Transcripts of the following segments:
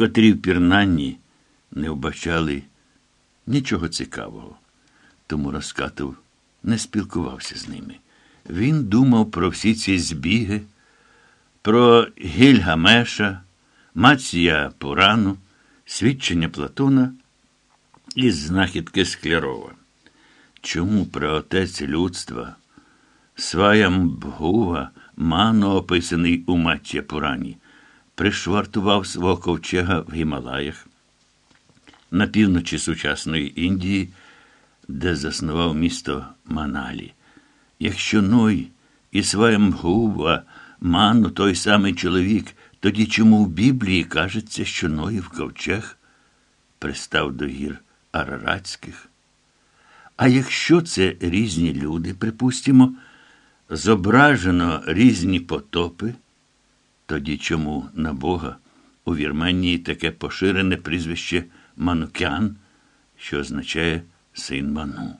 котрі в пірнанні не вбачали нічого цікавого. Тому Розкатов не спілкувався з ними. Він думав про всі ці збіги, про Гільгамеша, Мація Пурану, свідчення Платона і знахідки Склярова. Чому праотець людства, Сваям Бгува, мано описаний у Маття Пурані, пришвартував свого ковчега в Гімалаях, на півночі сучасної Індії, де заснував місто Маналі. Якщо Ной і Сваям Бгува, ману той самий чоловік, тоді чому в Біблії кажеться, що Ноїв ковчег пристав до гір Араратських? А якщо це різні люди, припустимо, зображено різні потопи, тоді чому на Бога у Вірменії таке поширене прізвище Манукян, що означає син Ману?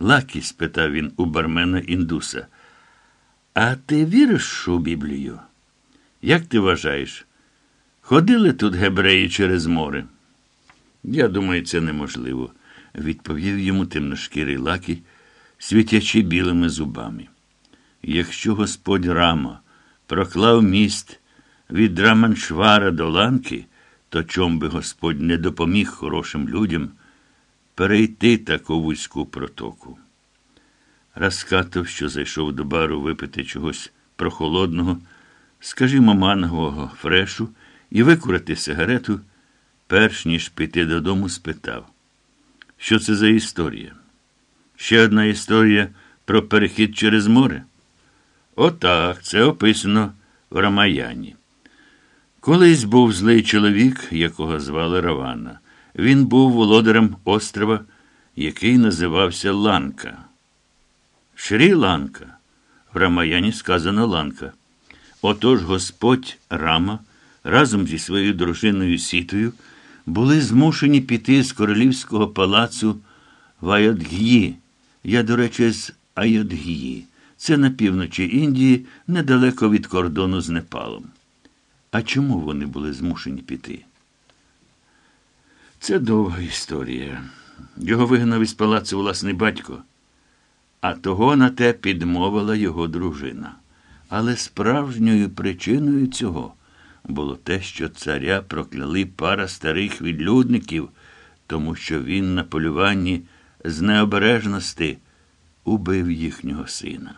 Лакі, спитав він у бармена індуса, а ти віриш у Біблію? Як ти вважаєш? Ходили тут гебреї через море? Я думаю, це неможливо, відповів йому темношкірий лакі, світячи білими зубами. Якщо господь Рама проклав міст від Раманшвара до Ланки, то чом би Господь не допоміг хорошим людям перейти таку вузьку протоку. Раскатов, що зайшов до бару випити чогось прохолодного, скажімо, мангового фрешу і викурити сигарету, перш ніж піти додому, спитав, що це за історія? Ще одна історія про перехід через море? Отак, це описано в Рамаяні. Колись був злий чоловік, якого звали Равана. Він був володарем острова, який називався Ланка. Шрі-Ланка. В Рамаяні сказано Ланка. Отож Господь Рама разом зі своєю дружиною Сітою були змушені піти з королівського палацу в Айодгії. Я, до речі, з Айодгії. Це на півночі Індії, недалеко від кордону з Непалом. А чому вони були змушені піти? Це довга історія. Його вигнав із палацу власний батько, а того на те підмовила його дружина. Але справжньою причиною цього було те, що царя прокляли пара старих відлюдників, тому що він на полюванні з необережності убив їхнього сина.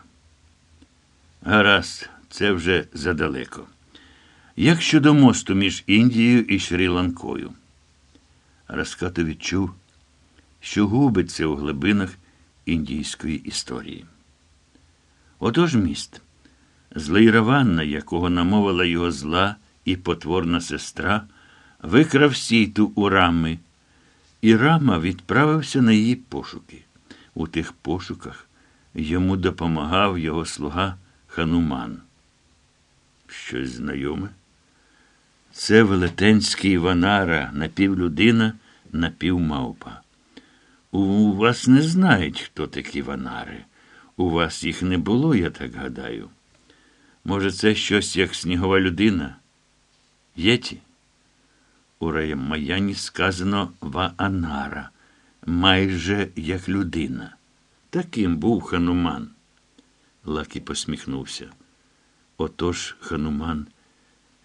Гаразд, це вже задалеко. Як щодо мосту між Індією і Шрі-Ланкою? Раскато відчув, що губиться у глибинах індійської історії. Отож міст, злий Раванна, якого намовила його зла і потворна сестра, викрав сіту у рами, і рама відправився на її пошуки. У тих пошуках йому допомагав його слуга Хануман. Щось знайоме? Це велетенський ванара, напівлюдина, напівмавпа. У вас не знають, хто такі ванари. У вас їх не було, я так гадаю. Може, це щось як снігова людина? Єті? У Раямаяні сказано Ваанара, майже як людина. Таким був хануман. Лакі посміхнувся. Отож хануман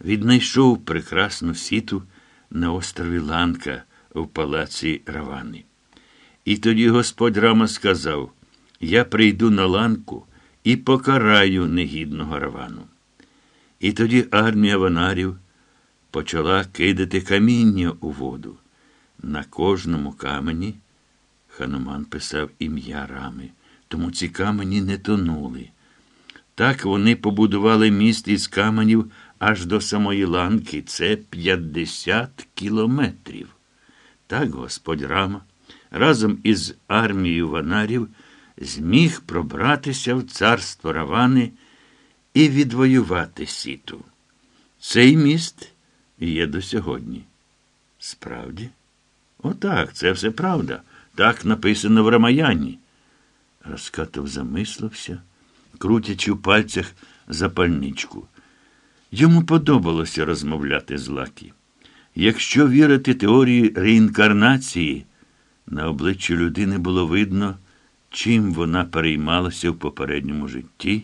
віднайшов прекрасну сіту на острові Ланка в палаці Равани. І тоді господь Рама сказав: Я прийду на ланку і покараю негідного Равану. І тоді армія ванарів почала кидати каміння у воду. На кожному камені Хануман писав ім'я рами, тому ці камені не тонули. Так вони побудували міст із каменів аж до самої ланки. Це 50 кілометрів. Так господь Рама разом із армією ванарів зміг пробратися в царство Равани і відвоювати сіту. Цей міст є до сьогодні. Справді? Отак, це все правда. Так написано в Рамаяні. Розкатов замислився, крутячи в пальцях запальничку. Йому подобалося розмовляти з Лакі. Якщо вірити теорії реінкарнації, на обличчі людини було видно, чим вона переймалася в попередньому житті